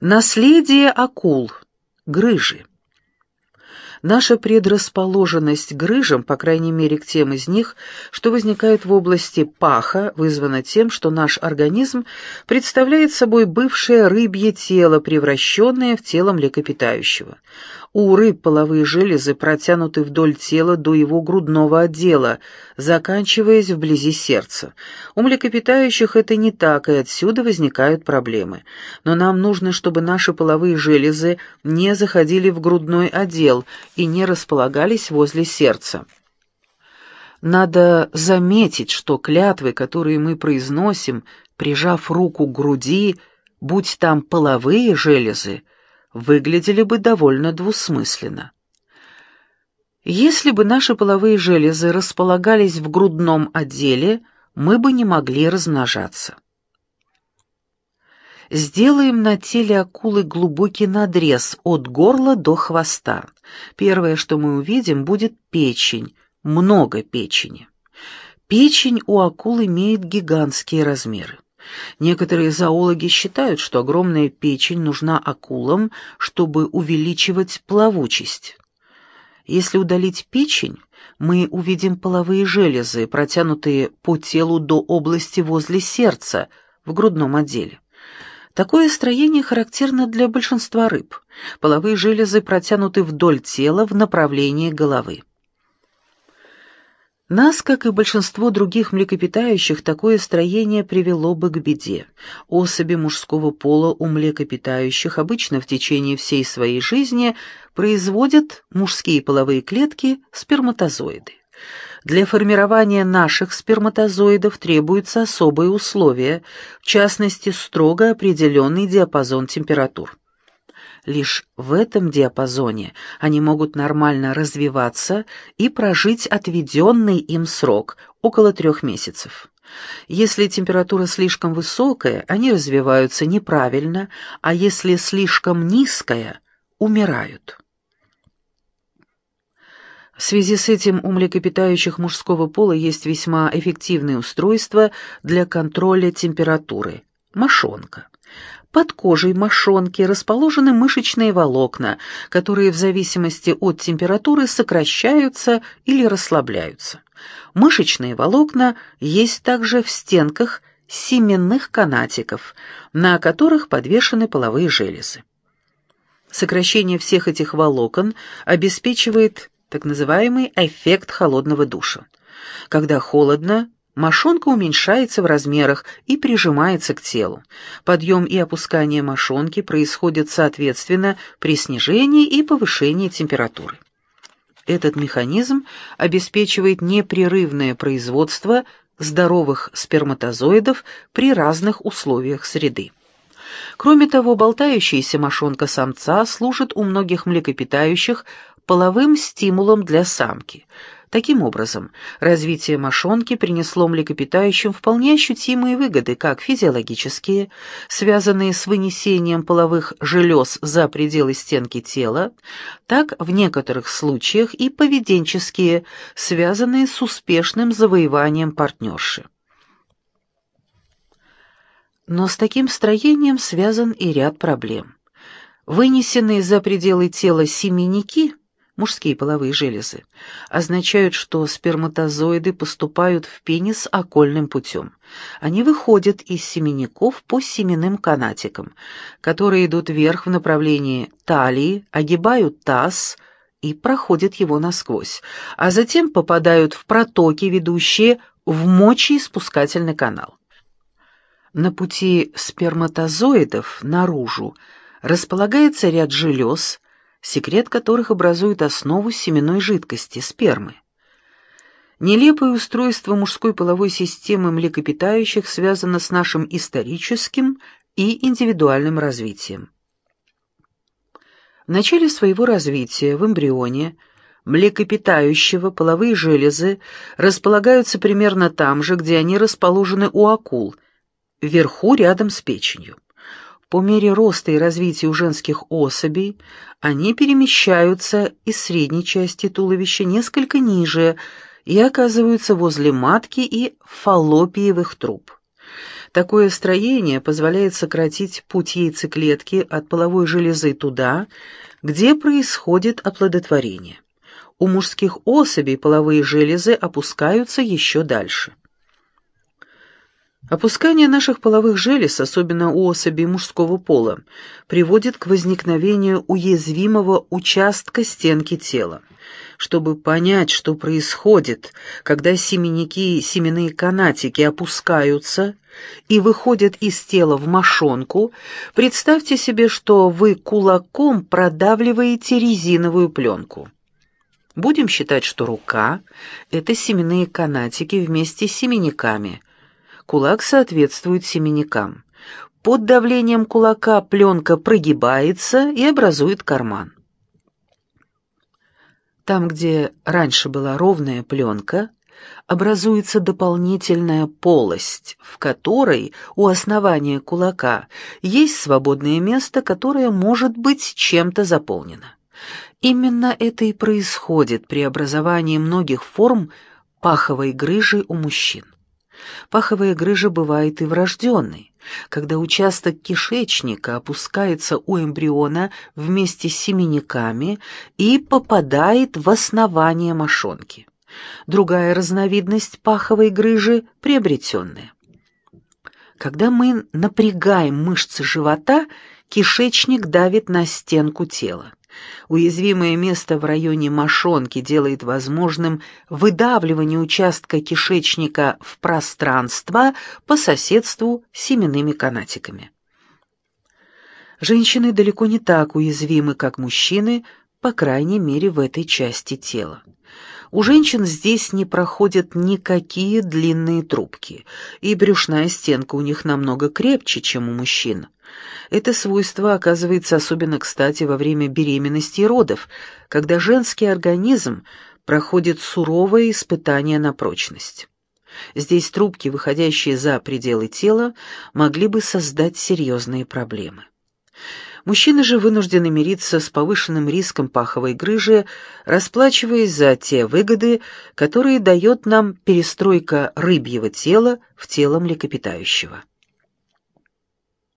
Наследие акул. Грыжи. Наша предрасположенность к грыжам, по крайней мере к тем из них, что возникают в области паха, вызвана тем, что наш организм представляет собой бывшее рыбье тело, превращенное в тело млекопитающего. У рыб половые железы протянуты вдоль тела до его грудного отдела, заканчиваясь вблизи сердца. У млекопитающих это не так, и отсюда возникают проблемы. Но нам нужно, чтобы наши половые железы не заходили в грудной отдел и не располагались возле сердца. Надо заметить, что клятвы, которые мы произносим, прижав руку к груди, будь там половые железы, выглядели бы довольно двусмысленно. Если бы наши половые железы располагались в грудном отделе, мы бы не могли размножаться. Сделаем на теле акулы глубокий надрез от горла до хвоста. Первое, что мы увидим, будет печень, много печени. Печень у акул имеет гигантские размеры. Некоторые зоологи считают, что огромная печень нужна акулам, чтобы увеличивать плавучесть. Если удалить печень, мы увидим половые железы, протянутые по телу до области возле сердца, в грудном отделе. Такое строение характерно для большинства рыб. Половые железы протянуты вдоль тела в направлении головы. Нас, как и большинство других млекопитающих, такое строение привело бы к беде. Особи мужского пола у млекопитающих обычно в течение всей своей жизни производят мужские половые клетки сперматозоиды. Для формирования наших сперматозоидов требуются особые условия, в частности, строго определенный диапазон температур. Лишь в этом диапазоне они могут нормально развиваться и прожить отведенный им срок – около трех месяцев. Если температура слишком высокая, они развиваются неправильно, а если слишком низкая – умирают. В связи с этим у млекопитающих мужского пола есть весьма эффективное устройство для контроля температуры – мошонка. Под кожей мошонки расположены мышечные волокна, которые в зависимости от температуры сокращаются или расслабляются. Мышечные волокна есть также в стенках семенных канатиков, на которых подвешены половые железы. Сокращение всех этих волокон обеспечивает так называемый эффект холодного душа. Когда холодно, Мошонка уменьшается в размерах и прижимается к телу. Подъем и опускание мошонки происходят соответственно при снижении и повышении температуры. Этот механизм обеспечивает непрерывное производство здоровых сперматозоидов при разных условиях среды. Кроме того, болтающаяся мошонка самца служит у многих млекопитающих половым стимулом для самки – Таким образом, развитие мошонки принесло млекопитающим вполне ощутимые выгоды, как физиологические, связанные с вынесением половых желез за пределы стенки тела, так в некоторых случаях и поведенческие, связанные с успешным завоеванием партнерши. Но с таким строением связан и ряд проблем. Вынесенные за пределы тела семенники – мужские половые железы, означают, что сперматозоиды поступают в пенис окольным путем. Они выходят из семенников по семенным канатикам, которые идут вверх в направлении талии, огибают таз и проходят его насквозь, а затем попадают в протоки, ведущие в мочеиспускательный канал. На пути сперматозоидов наружу располагается ряд желез, секрет которых образует основу семенной жидкости, спермы. Нелепое устройство мужской половой системы млекопитающих связано с нашим историческим и индивидуальным развитием. В начале своего развития в эмбрионе млекопитающего половые железы располагаются примерно там же, где они расположены у акул, вверху рядом с печенью. По мере роста и развития у женских особей они перемещаются из средней части туловища несколько ниже и оказываются возле матки и фаллопиевых труб. Такое строение позволяет сократить путь яйцеклетки от половой железы туда, где происходит оплодотворение. У мужских особей половые железы опускаются еще дальше. Опускание наших половых желез, особенно у особей мужского пола, приводит к возникновению уязвимого участка стенки тела. Чтобы понять, что происходит, когда семенники и семенные канатики опускаются и выходят из тела в мошонку, представьте себе, что вы кулаком продавливаете резиновую пленку. Будем считать, что рука — это семенные канатики вместе с семенниками. Кулак соответствует семенникам. Под давлением кулака пленка прогибается и образует карман. Там, где раньше была ровная пленка, образуется дополнительная полость, в которой у основания кулака есть свободное место, которое может быть чем-то заполнено. Именно это и происходит при образовании многих форм паховой грыжи у мужчин. Паховая грыжа бывает и врожденной, когда участок кишечника опускается у эмбриона вместе с семенниками и попадает в основание мошонки. Другая разновидность паховой грыжи – приобретенная. Когда мы напрягаем мышцы живота, кишечник давит на стенку тела. Уязвимое место в районе мошонки делает возможным выдавливание участка кишечника в пространство по соседству с семенными канатиками. Женщины далеко не так уязвимы, как мужчины, по крайней мере в этой части тела. У женщин здесь не проходят никакие длинные трубки, и брюшная стенка у них намного крепче, чем у мужчин. Это свойство оказывается особенно кстати во время беременности и родов, когда женский организм проходит суровое испытание на прочность. Здесь трубки, выходящие за пределы тела, могли бы создать серьезные проблемы. Мужчины же вынуждены мириться с повышенным риском паховой грыжи, расплачиваясь за те выгоды, которые дает нам перестройка рыбьего тела в тело млекопитающего.